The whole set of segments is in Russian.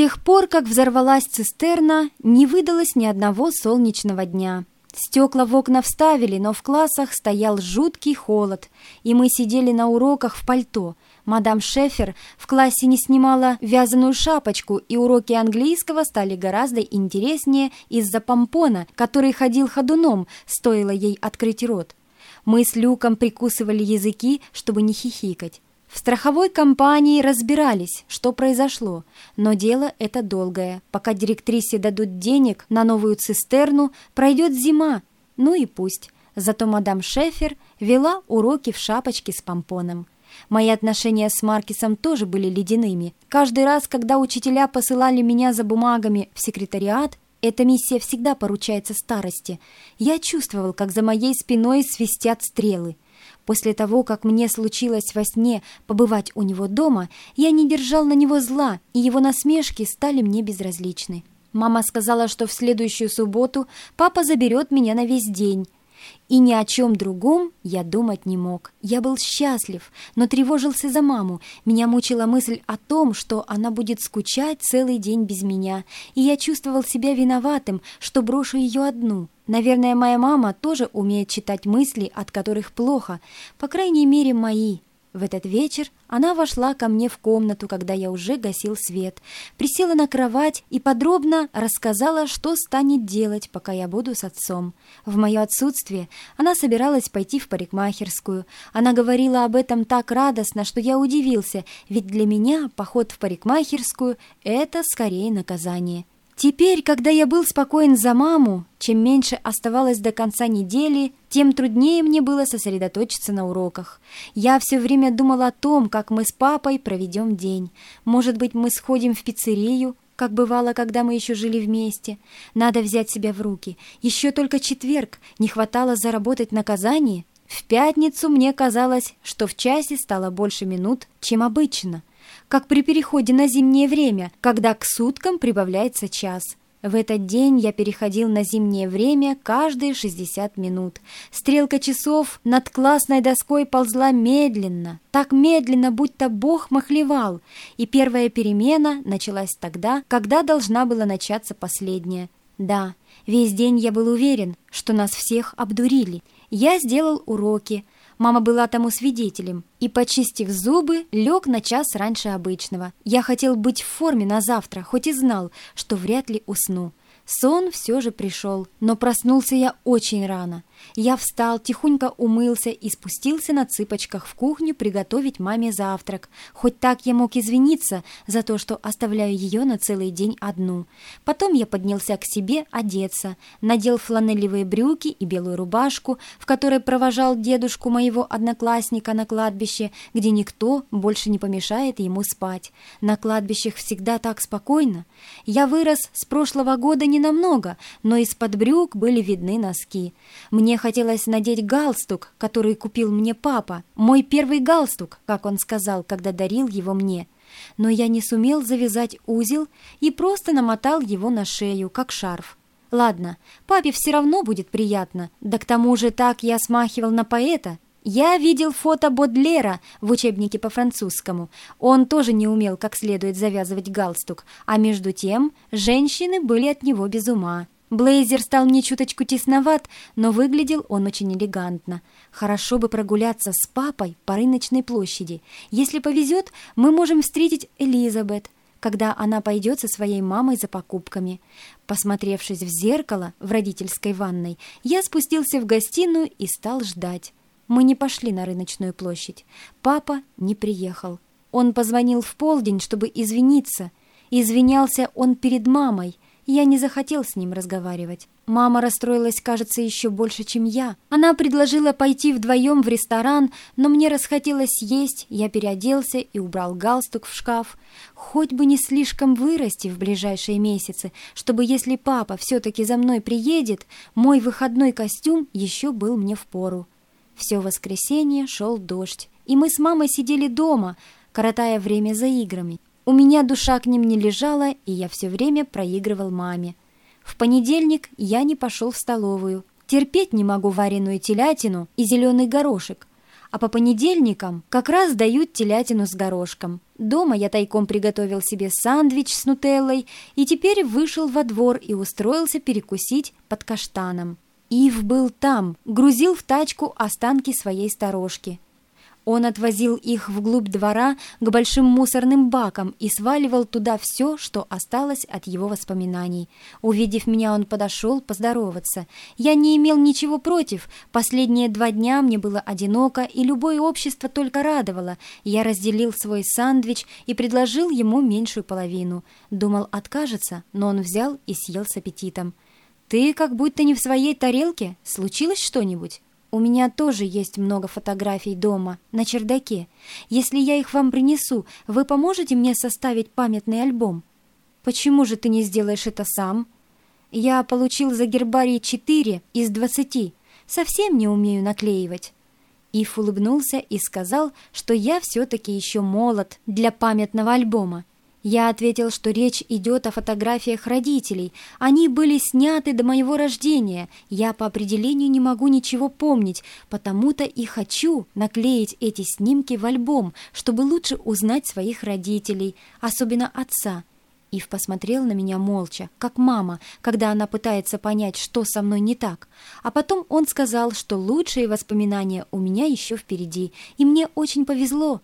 тех пор, как взорвалась цистерна, не выдалось ни одного солнечного дня. Стекла в окна вставили, но в классах стоял жуткий холод, и мы сидели на уроках в пальто. Мадам Шефер в классе не снимала вязаную шапочку, и уроки английского стали гораздо интереснее из-за помпона, который ходил ходуном, стоило ей открыть рот. Мы с Люком прикусывали языки, чтобы не хихикать. В страховой компании разбирались, что произошло, но дело это долгое. Пока директрисе дадут денег на новую цистерну, пройдет зима. Ну и пусть. Зато мадам Шефер вела уроки в шапочке с помпоном. Мои отношения с Маркисом тоже были ледяными. Каждый раз, когда учителя посылали меня за бумагами в секретариат, эта миссия всегда поручается старости. Я чувствовал, как за моей спиной свистят стрелы. После того, как мне случилось во сне побывать у него дома, я не держал на него зла, и его насмешки стали мне безразличны. Мама сказала, что в следующую субботу папа заберет меня на весь день. И ни о чем другом я думать не мог. Я был счастлив, но тревожился за маму. Меня мучила мысль о том, что она будет скучать целый день без меня, и я чувствовал себя виноватым, что брошу ее одну. Наверное, моя мама тоже умеет читать мысли, от которых плохо, по крайней мере, мои. В этот вечер она вошла ко мне в комнату, когда я уже гасил свет, присела на кровать и подробно рассказала, что станет делать, пока я буду с отцом. В мое отсутствие она собиралась пойти в парикмахерскую. Она говорила об этом так радостно, что я удивился, ведь для меня поход в парикмахерскую — это скорее наказание. Теперь, когда я был спокоен за маму, чем меньше оставалось до конца недели, тем труднее мне было сосредоточиться на уроках. Я все время думал о том, как мы с папой проведем день. Может быть, мы сходим в пиццерию, как бывало, когда мы еще жили вместе. Надо взять себя в руки. Еще только четверг, не хватало заработать наказание. В пятницу мне казалось, что в часе стало больше минут, чем обычно как при переходе на зимнее время, когда к суткам прибавляется час. В этот день я переходил на зимнее время каждые 60 минут. Стрелка часов над классной доской ползла медленно, так медленно, будто Бог махлевал, и первая перемена началась тогда, когда должна была начаться последняя. Да, весь день я был уверен, что нас всех обдурили. Я сделал уроки, Мама была тому свидетелем и, почистив зубы, лег на час раньше обычного. Я хотел быть в форме на завтра, хоть и знал, что вряд ли усну. Сон все же пришел, но проснулся я очень рано. Я встал, тихонько умылся и спустился на цыпочках в кухню приготовить маме завтрак. Хоть так я мог извиниться за то, что оставляю ее на целый день одну. Потом я поднялся к себе одеться, надел фланелевые брюки и белую рубашку, в которой провожал дедушку моего одноклассника на кладбище, где никто больше не помешает ему спать. На кладбищах всегда так спокойно. Я вырос с прошлого года ненамного, но из-под брюк были видны носки. Мне мне хотелось надеть галстук, который купил мне папа, мой первый галстук, как он сказал, когда дарил его мне. Но я не сумел завязать узел и просто намотал его на шею, как шарф. Ладно, папе все равно будет приятно, да к тому же так я смахивал на поэта. Я видел фото Бодлера в учебнике по французскому. Он тоже не умел как следует завязывать галстук, а между тем женщины были от него без ума. Блейзер стал мне чуточку тесноват, но выглядел он очень элегантно. Хорошо бы прогуляться с папой по рыночной площади. Если повезет, мы можем встретить Элизабет, когда она пойдет со своей мамой за покупками. Посмотревшись в зеркало в родительской ванной, я спустился в гостиную и стал ждать. Мы не пошли на рыночную площадь. Папа не приехал. Он позвонил в полдень, чтобы извиниться. Извинялся он перед мамой — я не захотел с ним разговаривать. Мама расстроилась, кажется, еще больше, чем я. Она предложила пойти вдвоем в ресторан, но мне расхотелось есть, я переоделся и убрал галстук в шкаф. Хоть бы не слишком вырасти в ближайшие месяцы, чтобы, если папа все-таки за мной приедет, мой выходной костюм еще был мне в пору. Все воскресенье шел дождь, и мы с мамой сидели дома, коротая время за играми. У меня душа к ним не лежала, и я все время проигрывал маме. В понедельник я не пошел в столовую. Терпеть не могу вареную телятину и зеленый горошек. а по понедельникам как раз дают телятину с горошком. Дома я тайком приготовил себе сандвич с нутеллой и теперь вышел во двор и устроился перекусить под каштаном. Ив был там, грузил в тачку останки своей сторожки. Он отвозил их вглубь двора к большим мусорным бакам и сваливал туда все, что осталось от его воспоминаний. Увидев меня, он подошел поздороваться. Я не имел ничего против. Последние два дня мне было одиноко, и любое общество только радовало. Я разделил свой сандвич и предложил ему меньшую половину. Думал, откажется, но он взял и съел с аппетитом. «Ты как будто не в своей тарелке. Случилось что-нибудь?» У меня тоже есть много фотографий дома, на чердаке. Если я их вам принесу, вы поможете мне составить памятный альбом? Почему же ты не сделаешь это сам? Я получил за гербарий четыре из двадцати. Совсем не умею наклеивать. Ив улыбнулся и сказал, что я все-таки еще молод для памятного альбома. Я ответил, что речь идет о фотографиях родителей. Они были сняты до моего рождения. Я по определению не могу ничего помнить, потому-то и хочу наклеить эти снимки в альбом, чтобы лучше узнать своих родителей, особенно отца. Ив посмотрел на меня молча, как мама, когда она пытается понять, что со мной не так. А потом он сказал, что лучшие воспоминания у меня еще впереди, и мне очень повезло,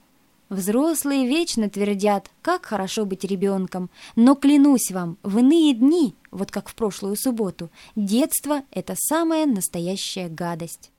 Взрослые вечно твердят, как хорошо быть ребенком, но клянусь вам, в иные дни, вот как в прошлую субботу, детство — это самая настоящая гадость.